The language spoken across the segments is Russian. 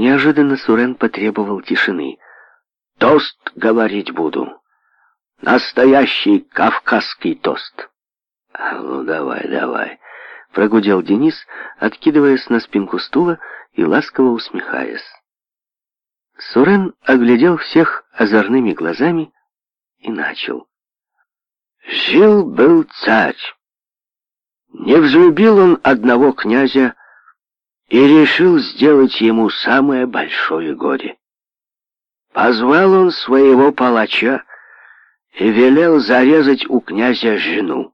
Неожиданно Сурен потребовал тишины. «Тост говорить буду. Настоящий кавказский тост». «Ну, давай, давай», — прогудел Денис, откидываясь на спинку стула и ласково усмехаясь. Сурен оглядел всех озорными глазами и начал. «Жил-был царь. Не взлюбил он одного князя и решил сделать ему самое большое горе. Позвал он своего палача и велел зарезать у князя жену.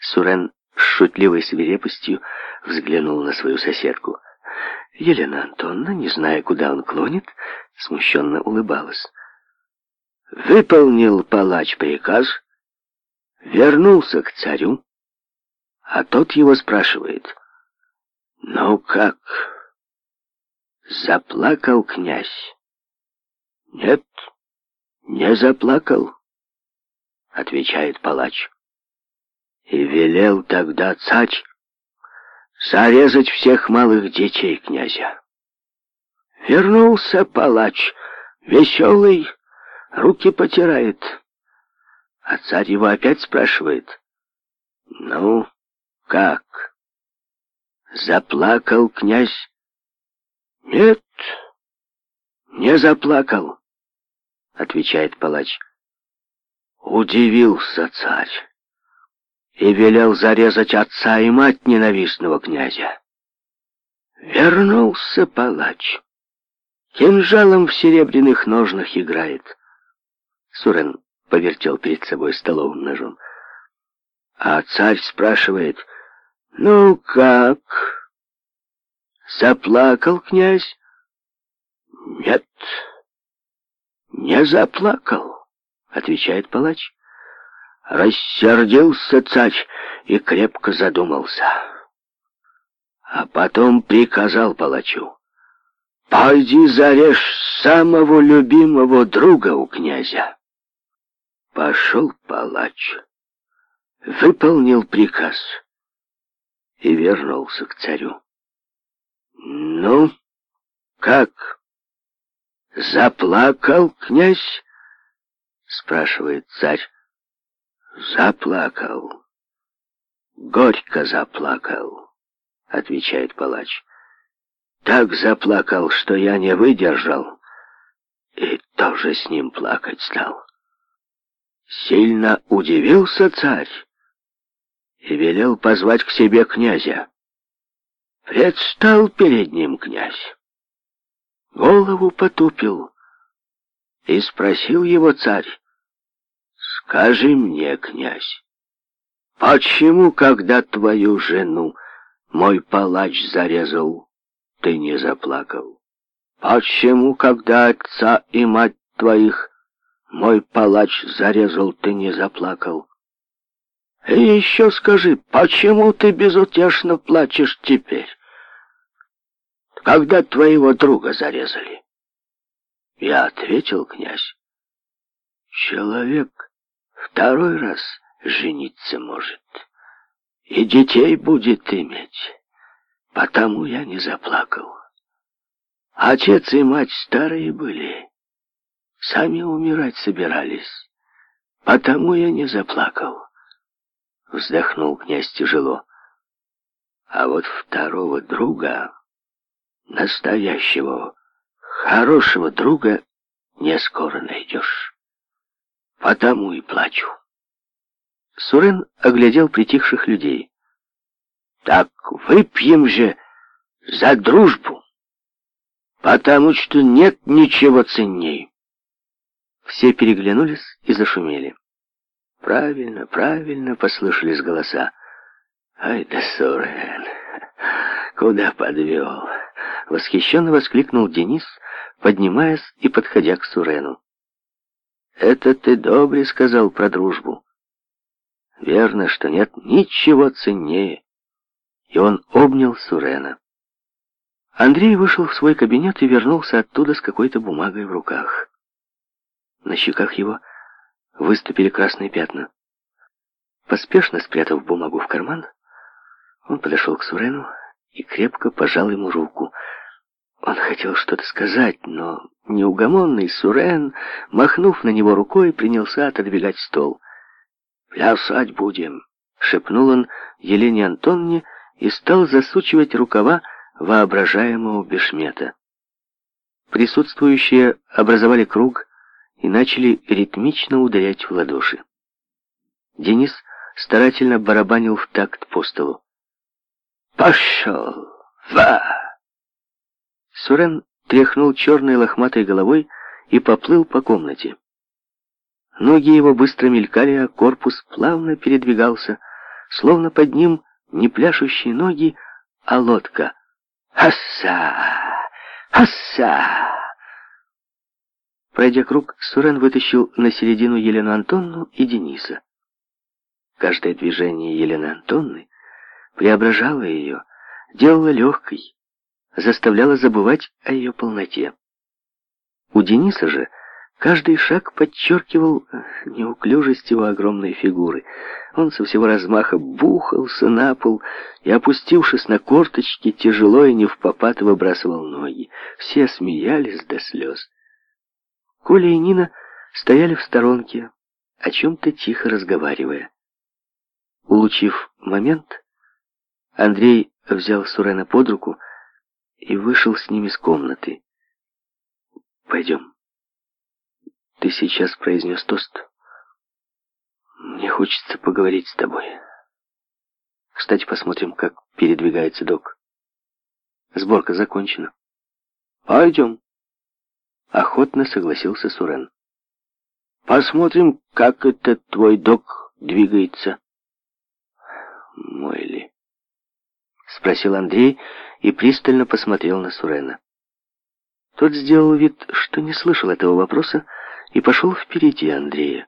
Сурен с шутливой свирепостью взглянул на свою соседку. Елена Антоновна, не зная, куда он клонит, смущенно улыбалась. Выполнил палач приказ, вернулся к царю, а тот его спрашивает — «Ну как?» Заплакал князь. «Нет, не заплакал», — отвечает палач. И велел тогда цач зарезать всех малых детей князя. Вернулся палач, веселый, руки потирает. А царь его опять спрашивает, «Ну, как?» Заплакал князь. Нет, не заплакал, отвечает палач. Удивился царь и велел зарезать отца и мать ненавистного князя. Вернулся палач. Кинжалом в серебряных ножнах играет. Сурен повертел перед собой столовым ножом. А царь спрашивает, «Ну как?» Заплакал князь? «Нет, не заплакал», — отвечает палач. Рассердился царь и крепко задумался. А потом приказал палачу. «Пойди зарежь самого любимого друга у князя». Пошел палач, выполнил приказ и вернулся к царю. «Ну, как? Заплакал князь?» — спрашивает царь. «Заплакал. Горько заплакал», — отвечает палач. «Так заплакал, что я не выдержал, и тоже с ним плакать стал». Сильно удивился царь и велел позвать к себе князя. Предстал перед ним князь, голову потупил и спросил его царь, «Скажи мне, князь, почему, когда твою жену мой палач зарезал, ты не заплакал? Почему, когда отца и мать твоих мой палач зарезал, ты не заплакал?» И еще скажи, почему ты безутешно плачешь теперь, когда твоего друга зарезали? Я ответил, князь, человек второй раз жениться может и детей будет иметь, потому я не заплакал. Отец и мать старые были, сами умирать собирались, потому я не заплакал. Вздохнул князь тяжело. А вот второго друга, настоящего, хорошего друга, не скоро найдешь. Потому и плачу. Сурен оглядел притихших людей. Так выпьем же за дружбу, потому что нет ничего ценней. Все переглянулись и зашумели. «Правильно, правильно!» — послышались голоса. «Ай да, Сорен! Куда подвел?» Восхищенно воскликнул Денис, поднимаясь и подходя к Сурену. «Это ты добре сказал про дружбу. Верно, что нет ничего ценнее». И он обнял Сурена. Андрей вышел в свой кабинет и вернулся оттуда с какой-то бумагой в руках. На щеках его выступили красные пятна. Поспешно спрятав бумагу в карман, он подошел к Сурену и крепко пожал ему руку. Он хотел что-то сказать, но неугомонный Сурен, махнув на него рукой, принялся отодвигать стол. «Плясать будем!» — шепнул он Елене Антонне и стал засучивать рукава воображаемого бешмета. Присутствующие образовали круг — и начали ритмично ударять в ладоши. Денис старательно барабанил в такт по столу. «Пошел! Ва!» Сурен тряхнул черной лохматой головой и поплыл по комнате. Ноги его быстро мелькали, а корпус плавно передвигался, словно под ним не пляшущие ноги, а лодка. «Хасса! Хасса!» Пройдя круг, Сурен вытащил на середину Елену Антонну и Дениса. Каждое движение Елены Антонны преображало ее, делало легкой, заставляло забывать о ее полноте. У Дениса же каждый шаг подчеркивал э, неуклюжесть его огромной фигуры. Он со всего размаха бухался на пол и, опустившись на корточки, тяжело и не в попад выбрасывал ноги. Все смеялись до слез. Коля и Нина стояли в сторонке, о чем-то тихо разговаривая. Улучив момент, Андрей взял Сурена под руку и вышел с ним из комнаты. «Пойдем. Ты сейчас произнес тост. Мне хочется поговорить с тобой. Кстати, посмотрим, как передвигается док. Сборка закончена. Пойдем». Охотно согласился Сурен. Посмотрим, как этот твой док двигается. Мой ли? Спросил Андрей и пристально посмотрел на Сурена. Тот сделал вид, что не слышал этого вопроса, и пошел впереди Андрея.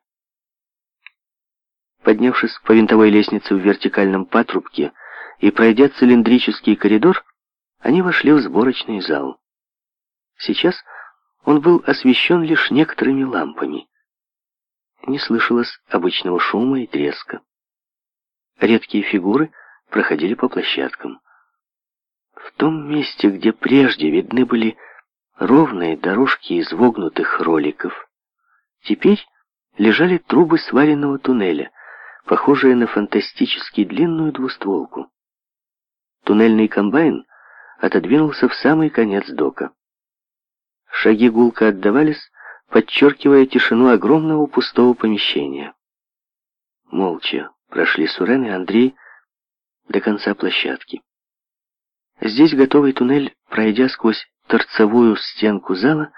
Поднявшись по винтовой лестнице в вертикальном патрубке и пройдя цилиндрический коридор, они вошли в сборочный зал. Сейчас он был освещен лишь некоторыми лампами. Не слышалось обычного шума и треска. Редкие фигуры проходили по площадкам. В том месте, где прежде видны были ровные дорожки из вогнутых роликов, теперь лежали трубы сваренного туннеля, похожие на фантастически длинную двустволку. Туннельный комбайн отодвинулся в самый конец дока. Шаги гулко отдавались, подчеркивая тишину огромного пустого помещения. Молча прошли Сурен и Андрей до конца площадки. Здесь готовый туннель, пройдя сквозь торцевую стенку зала,